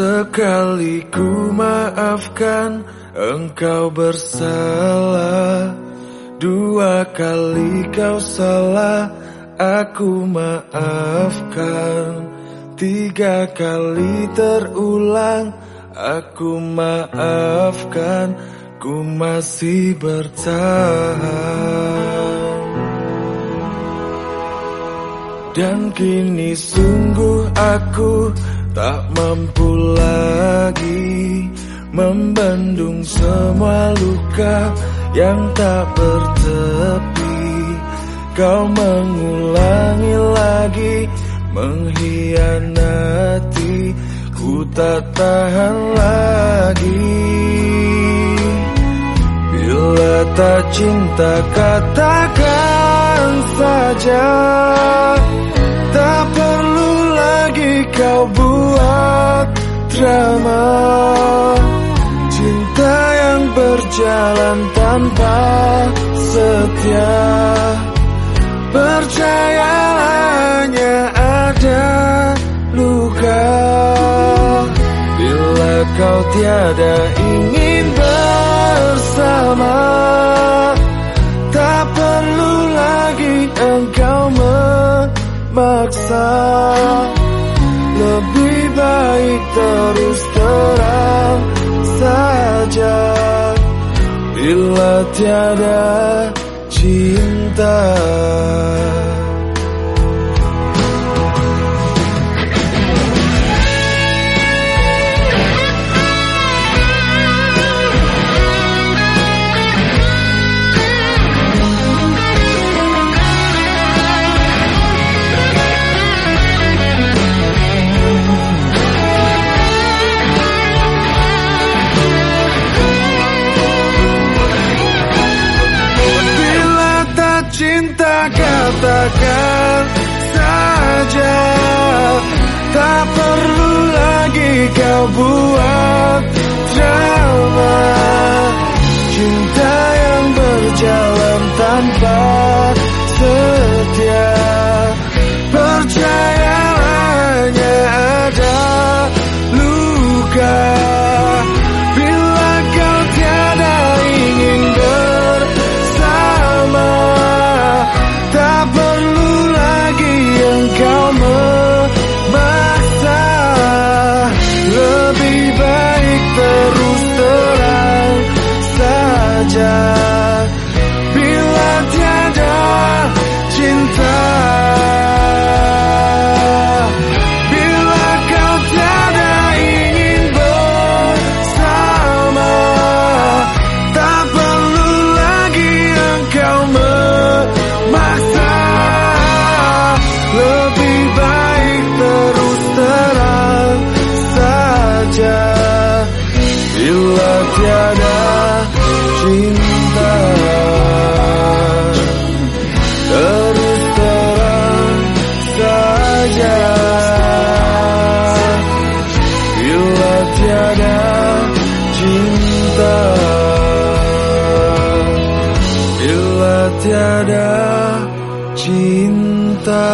Sekali ku maafkan engkau bersalah. Dua kali kau salah aku maafkan. Tiga kali terulang aku maafkan. Ku masih bertahan. Dan kini sungguh aku tak mampu lagi Membendung semua luka yang tak bertepi. Kau mengulangi lagi mengkhianati. Ku tak tahan lagi. Bila tak cinta katakan saja kau buat drama. Cinta yang berjalan tanpa setia. Percayalah ada luka. Bila kau tiada ingin bersama Tak perlu lagi engkau memaksa Lebih baik terus terang saja. Bila tiada cinta katakan saja Tak perlu lagi kau buat Bila tiada cinta